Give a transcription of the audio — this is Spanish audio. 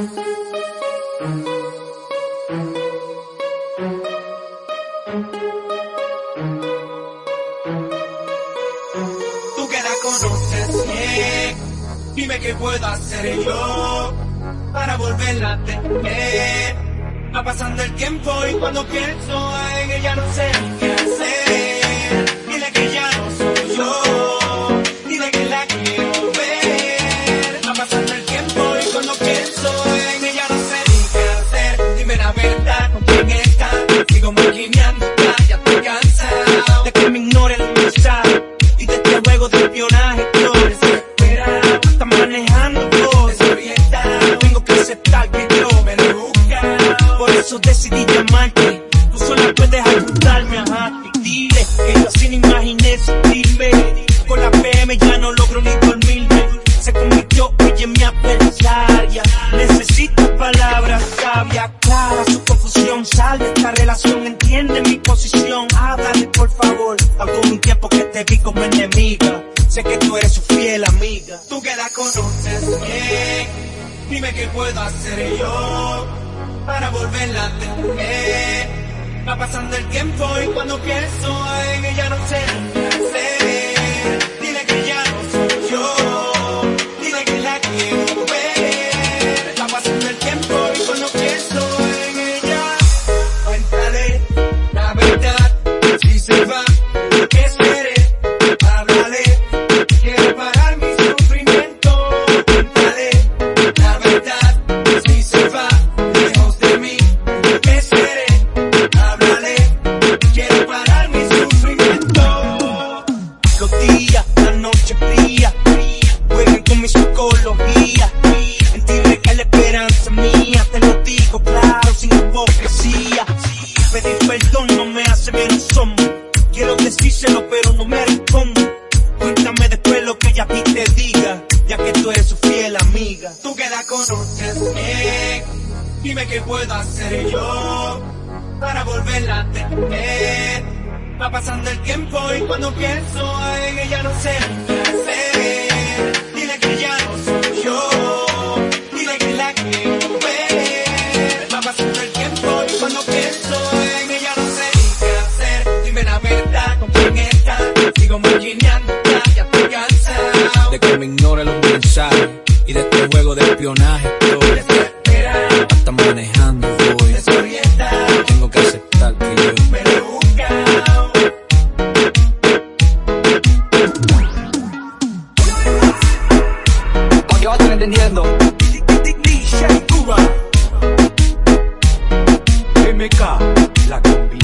Tú que la conoces bien, dime qué puedo hacer yo para volverla a tener. Va pasando el tiempo y cuando pienso en ella no sé qué eso decidí llamarte. Tú sola puedes ayudarme, ajá. Y dile que yo así no imaginé sentirme. Con la PM ya no logro ni dormirme. Se convirtió ella en mi adversaria. Necesito palabras sabias, claras. Su confusión sal de esta relación. Entiende mi posición. Háblale por favor. Hago un tiempo que te vi como enemiga. Sé que tú eres su fiel amiga. Tú que la conoces bien. Dime qué puedo hacer yo Pasando el tiempo y cuando pienso en ella no sé Pedir perdón no me hace menos hombre. Quiero decírselo, pero no me respondo. Cuéntame después lo que ella a ti te diga, ya que tú eres su fiel amiga. Tú que la conoces bien, dime qué puedo hacer yo para volverla a tener. Va pasando el tiempo y cuando pienso en ella no sé qué hacer. De que me ignore los mensajes y de este juego de espionaje. Desesperado, hasta manejando voy. Tengo que aceptar que yo me lo he buscado. Entendiendo. MK, la combinación